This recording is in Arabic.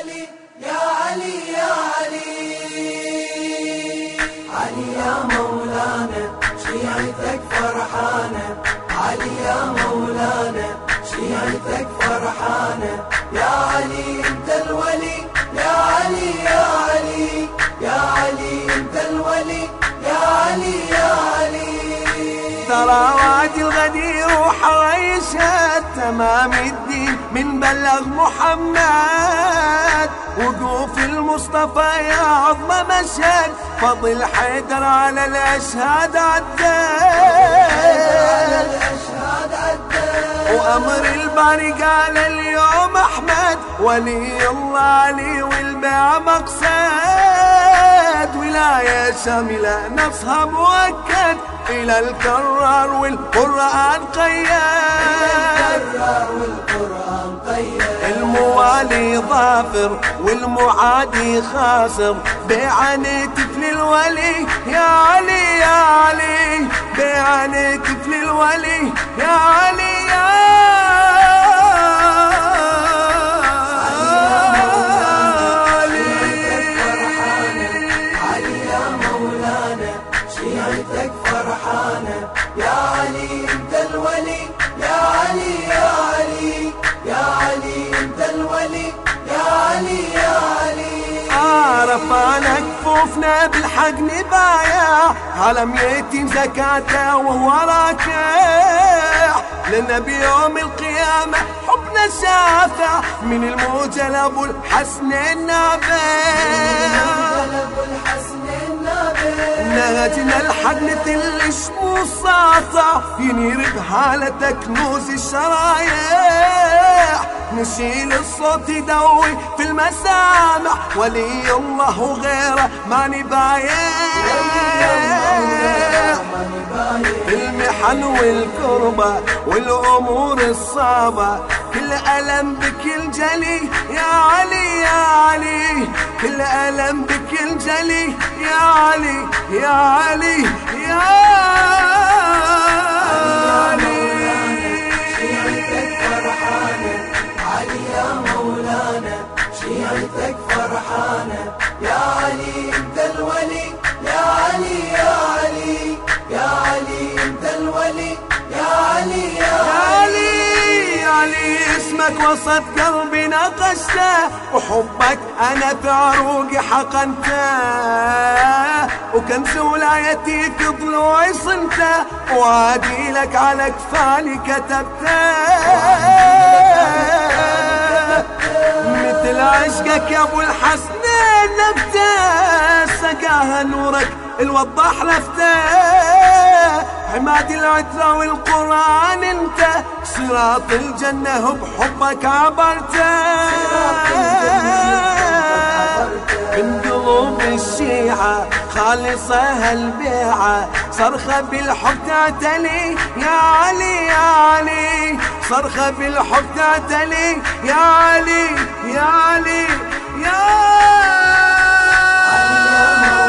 علي يا علي يا علي. علي يا مولانا شيعتك فرحانة. علي يا مولانا شيعتك فرحانة. يا علي أنت الولي يا علي يا علي. يا علي أنت الولي يا علي يا علي. ترى وادي الغدير وحريشة تمام الدين من بلغ محمد. وقوف المصطفى يا عظم مشهد فضل حيدر على الأشهاد عدى وأمر الباري قال اليوم أحمد ولي الله علي والبيع مقصد. شاملة نصها مؤكد إلى الكرار والقرآن قيد الموالي ظافر والمعادي خاسر. بيعاني طفل الولي يا علي يا علي. بيعاني طفل الولي يا علي. رفعنا كفوفنا بالحق نبايع. علم يتيم زكاته وهو راكع. لنا بيوم القيامة حبنا شافع من الموجل أبو الحسن النابع. نهجنا الحق شمو ساطع ينير بحالة كنوز الشرايع. نشيل الصوت يدوي في المسامع ولي الله وغيره ما نبايع. المحن والكربة والأمور الصعبة كل ألم بكل جلي يا علي يا علي. كل ألم بكل جلي يا علي يا علي. اسمك وسط قلبي نقشته وحبك أنا في عروقي حقنته. وكنز ولايتي في ضلوعي صنته وعادي لك على كفالي كتبته. مثل عشقك يا أبو الحسنين نبته سقاها نورك الوضح لفته. حماد العترة والقرآن انت صراط الجنة بحبك عبرته من قلوب الشيعة خالصة هالبيعة صرخة بالحب تعتلي يا علي يا علي. صرخة بالحب تعتلي يا علي يا علي يا علي يا